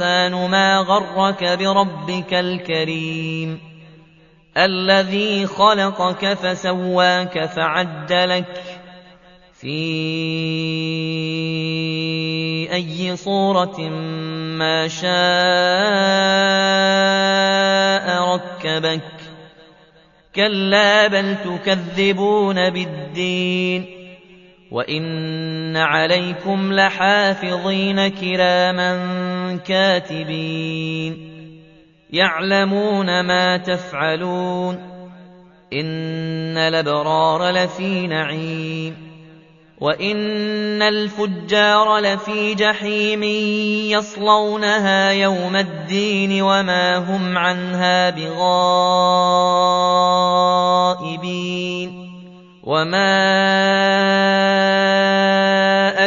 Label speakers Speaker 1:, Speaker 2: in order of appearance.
Speaker 1: مَا غَرَّكَ بِرَبِّكَ الْكَرِيمِ الَّذِي خَلَقَكَ فَسَوَّاكَ فَعَدَلَكَ فِي أَيِّ صُورَةٍ مَّا شَاءَ رَكَّبَكَ كَلَّا بَلْ تُكَذِّبُونَ بِالدِّينِ وَإِنَّ عَلَيْكُمْ لَحَافِظِينَ كِرَامًا كَاتِبِينَ يَعْلَمُونَ مَا تَفْعَلُونَ إِنَّ الْأَبْرَارَ لَفِي نَعِيمٍ وَإِنَّ الْفُجَّارَ لَفِي جَحِيمٍ يَصْلَوْنَهَا يَوْمَ الدِّينِ وَمَا هُمْ عَنْهَا بِغَائِبِينَ وَمَا